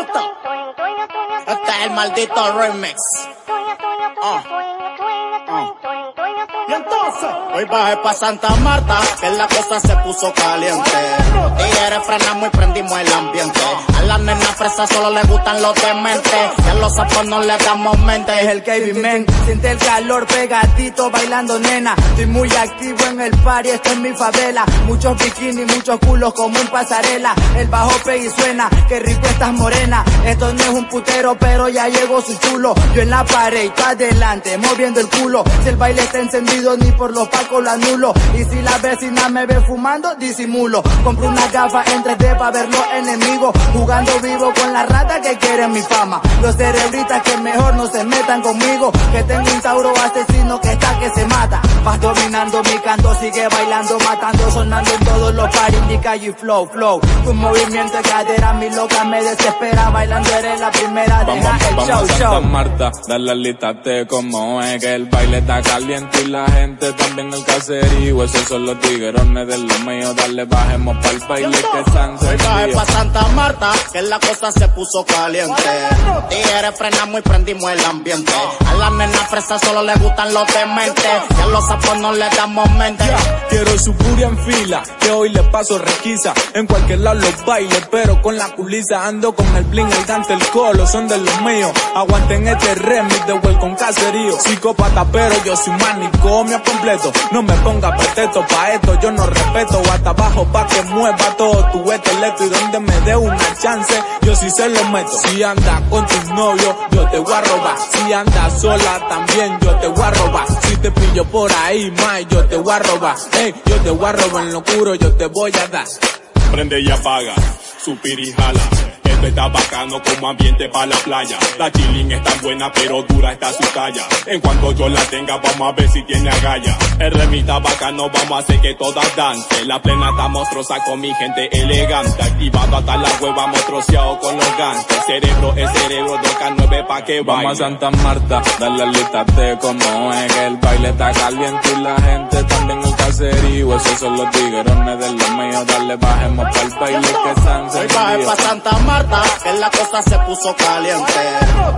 Este es el maldito remix. Ah. Y entonces, hoy bajé pa' Santa Marta, que la cosa se puso caliente. Y eres frenamos y prendimos el ambiente. A las nenas fresas solo le gustan los dementes. Y a los sapos no le damos mente. Es el KB Man, siente el calor pegadito bailando nena. Estoy muy activo en el party, esto es mi favela. Muchos bikinis, muchos culos como un pasarela. El bajo y suena, que rico estás morena. Esto no es un putero, pero ya llegó su chulo. Yo en la pared y tú adelante, moviendo el culo. Si el baile está encendido, ni por los pacos lo anulo. Y si la vecina me ve fumando, disimulo. Compro una gafa en 3D para ver los enemigos. Jugando vivo con la rata que quieren mi fama. Los cerebritas que mejor no se metan conmigo. Que tengo un tauro asesino que está que se mata. Vas dominando mi canto, sigue bailando, matando, sonando en todos los paris, mi calle y flow, flow. Tu movimiento de cadera, mi loca me desespera. Bailando eres la primera, deja Vamos, el vamos show, a Santa show. Marta, dale alístate como es que el baile está caliente y la gente también el caserío. Esos son los tiguerones de los míos, dale bajemos pa'l baile que están Hoy pa' Santa Marta, que la cosa se puso caliente. Tigres frenamos y prendimos el ambiente. A las nenas fresas solo le gustan los dementes. Y a Quiero su furia en fila, que hoy le paso requisa. En cualquier lado los bailes, pero con la culisa. Ando con el bling, el dante, el colo, son de los míos. Aguanten este remix de Well con caserío. Psicópata, pero yo soy manicomio completo. No me ponga pretexto pa' esto, yo no respeto. Hasta abajo pa' que mueva todo tu esqueleto. Y donde me dé una chance, yo sí se lo meto. Si anda con tu novio, yo te voy a robar. Si anda sola también, yo te voy a robar. Pillo por ahí, más yo te voy a robar. Yo te voy a robar en lo oscuro, yo te voy a dar. Prende y apaga, supir y jala. Esto está bacano como ambiente para la playa. La chilling está buena, pero dura está su talla. En cuanto yo la tenga, vamos a ver si tiene agalla. El remita bacano, vamos a hacer que todas dance. La plena está monstruosa con mi gente elegante. Activado hasta la hueva, monstruoseado con los gantes. Cerebro es cerebro, toca nueve pa' que Vamos a baile. Santa Marta, dale alístate como es que el baile está caliente y la gente también el caserío. Esos son los tiguerones de los míos, dale bajemos pa'l baile que están Hoy pa'. Santa Marta, que la cosa se puso caliente.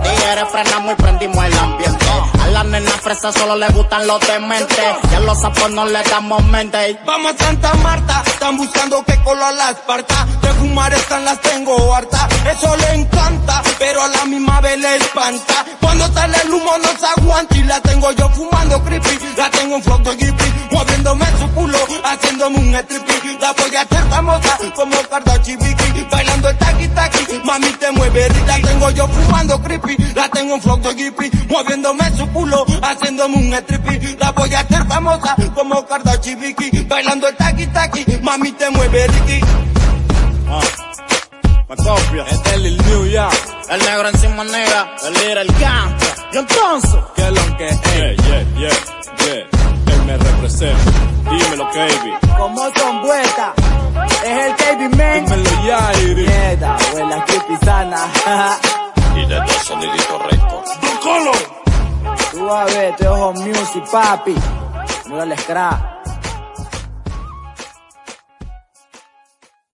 Tigres frenamos y prendimos el ambiente. A las nenas fresas solo le gustan los dementes. Y a los sapos no le damos mente. Vamos a Santa Marta, están buscando que cola la esparta. De fumar están las tengo harta, eso le encanta, pero a la misma vez le espanta. Cuando sale el humo no se aguanta y la tengo yo fumando creepy. La tengo en flow de hippie, moviéndome su culo, haciéndome un strippy. La voy a hacer famosa como Kardashian Vicky, bailando el taqui taqui. Mami te mueve, la tengo yo fumando creepy. La tengo en flow de hippie, moviéndome su culo, haciéndome un strippy. La voy a hacer famosa como Kardashian Vicky, bailando el taqui taqui. Mami te mueve, Ricky. Me copia. Este es el New York, El negro encima negra, el líder, el gangsta. Y entonces, que es lo que es. Yeah, yeah, yeah, yeah. Él me representa. Dímelo, KB. Como son vueltas, es el KB Man. Dímelo ya, Iri. Mierda, huele creepy sana. Y de dos soniditos rectos. Tú a ver, te ojo music, papi. Mira el scrap.